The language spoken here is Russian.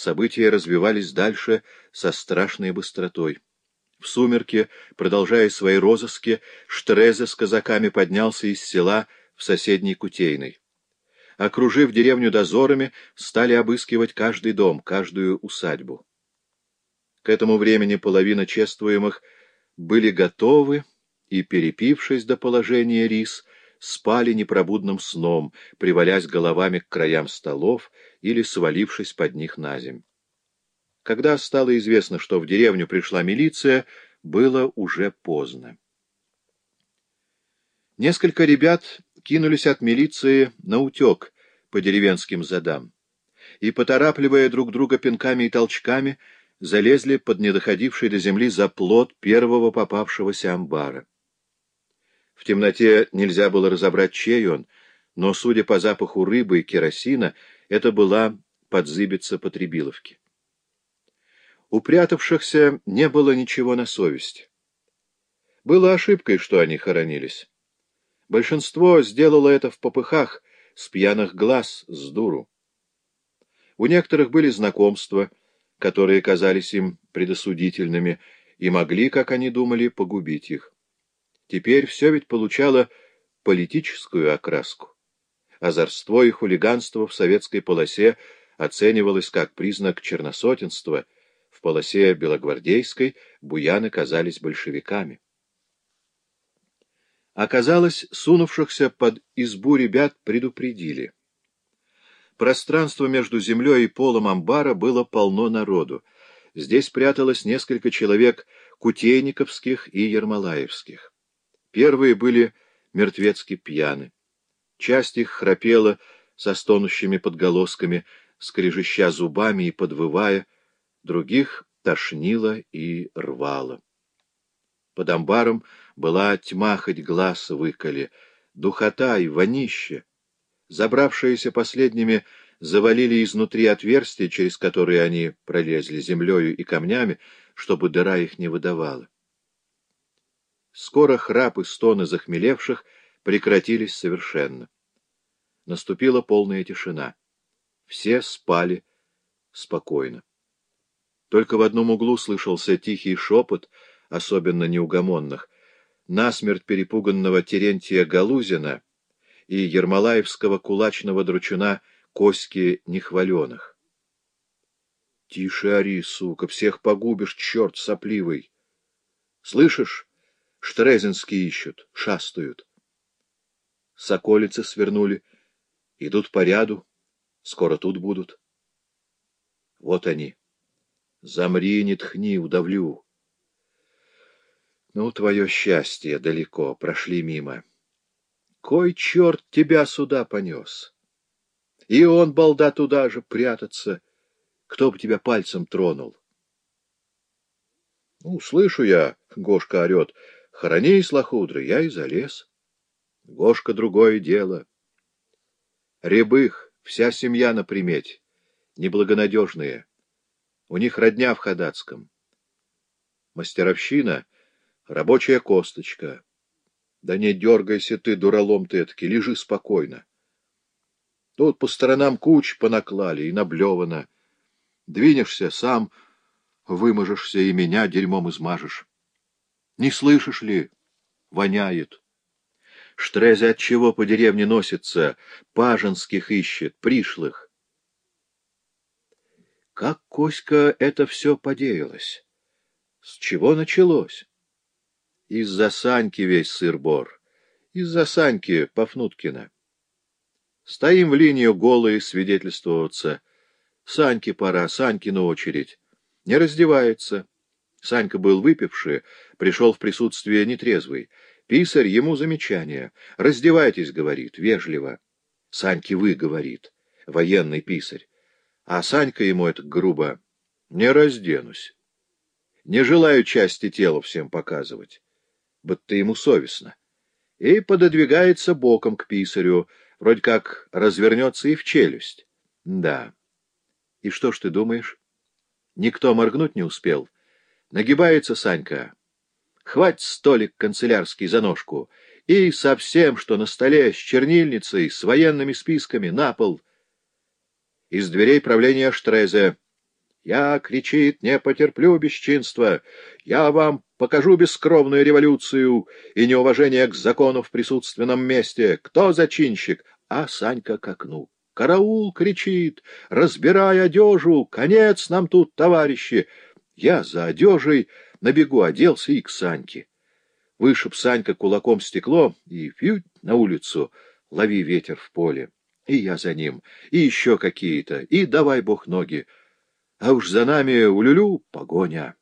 события развивались дальше со страшной быстротой. В сумерке, продолжая свои розыски, Штрезе с казаками поднялся из села в соседней Кутейной. Окружив деревню дозорами, стали обыскивать каждый дом, каждую усадьбу. К этому времени половина чествуемых были готовы и, перепившись до положения рис, спали непробудным сном, привалясь головами к краям столов или свалившись под них на земь. Когда стало известно, что в деревню пришла милиция, было уже поздно. Несколько ребят кинулись от милиции на утек по деревенским задам и, поторапливая друг друга пинками и толчками, залезли под недоходивший до земли заплот первого попавшегося амбара. В темноте нельзя было разобрать, чей он, но, судя по запаху рыбы и керосина, это была подзыбица потребиловки. Упрятавшихся не было ничего на совести. Было ошибкой, что они хоронились. Большинство сделало это в попыхах, с пьяных глаз, с дуру. У некоторых были знакомства, которые казались им предосудительными и могли, как они думали, погубить их. Теперь все ведь получало политическую окраску. Озорство и хулиганство в советской полосе оценивалось как признак черносотенства — в полосе Белогвардейской буяны казались большевиками. Оказалось, сунувшихся под избу ребят предупредили. Пространство между землей и полом амбара было полно народу. Здесь пряталось несколько человек кутейниковских и ермолаевских. Первые были мертвецки пьяны. Часть их храпела со стонущими подголосками, скрежеща зубами и подвывая, других тошнило и рвало. Под амбаром была тьма, хоть глаз выколи, духота и вонище. Забравшиеся последними завалили изнутри отверстия, через которые они пролезли землею и камнями, чтобы дыра их не выдавала. Скоро храп и стоны захмелевших прекратились совершенно. Наступила полная тишина. Все спали спокойно. Только в одном углу слышался тихий шепот, особенно неугомонных, насмерть перепуганного Терентия Галузина и ермолаевского кулачного дручуна Коськи Нехваленых. — Тише ори, сука, всех погубишь, черт сопливый! Слышишь, Штрезинские ищут, шастают. Соколицы свернули, идут по ряду, скоро тут будут. Вот они. Замри, не тхни, удавлю. Ну, твое счастье далеко, прошли мимо. Кой черт тебя сюда понес? И он, балда, туда же прятаться. Кто бы тебя пальцем тронул? Ну, слышу я, Гошка орет, хоронись, лохудры, я и залез. Гошка другое дело. Рябых, вся семья на примете, неблагонадежные. У них родня в Ходатском. Мастеровщина — рабочая косточка. Да не дергайся ты, дуралом ты этаки, лежи спокойно. Тут по сторонам куч понаклали и наблевано. Двинешься, сам выможешься и меня дерьмом измажешь. Не слышишь ли? Воняет. Штрезе от чего по деревне носится, паженских ищет, пришлых. Как Коська это все подеялось? С чего началось? Из-за Саньки весь сыр-бор. Из-за Саньки Пафнуткина. Стоим в линию голые свидетельствоваться. Саньке пора, Саньке на очередь. Не раздевается. Санька был выпивший, пришел в присутствие нетрезвый. Писарь ему замечание. «Раздевайтесь», — говорит, вежливо. Саньке «вы», — говорит, военный писарь. А Санька ему это грубо. Не разденусь. Не желаю части тела всем показывать. Будто ему совестно. И пододвигается боком к писарю, вроде как развернется и в челюсть. Да. И что ж ты думаешь? Никто моргнуть не успел. Нагибается Санька. Хвать столик канцелярский за ножку. И совсем, что на столе, с чернильницей, с военными списками, на пол — из дверей правления Штрезе. Я, кричит, не потерплю бесчинства. Я вам покажу бескровную революцию и неуважение к закону в присутственном месте. Кто зачинщик? А Санька к окну. «Караул!» — кричит. «Разбирай одежу! Конец нам тут, товарищи!» Я за одежей на бегу оделся и к Саньке. Вышиб Санька кулаком стекло и фью на улицу, лови ветер в поле. И я за ним, и еще какие-то, и давай бог ноги. А уж за нами улюлю погоня.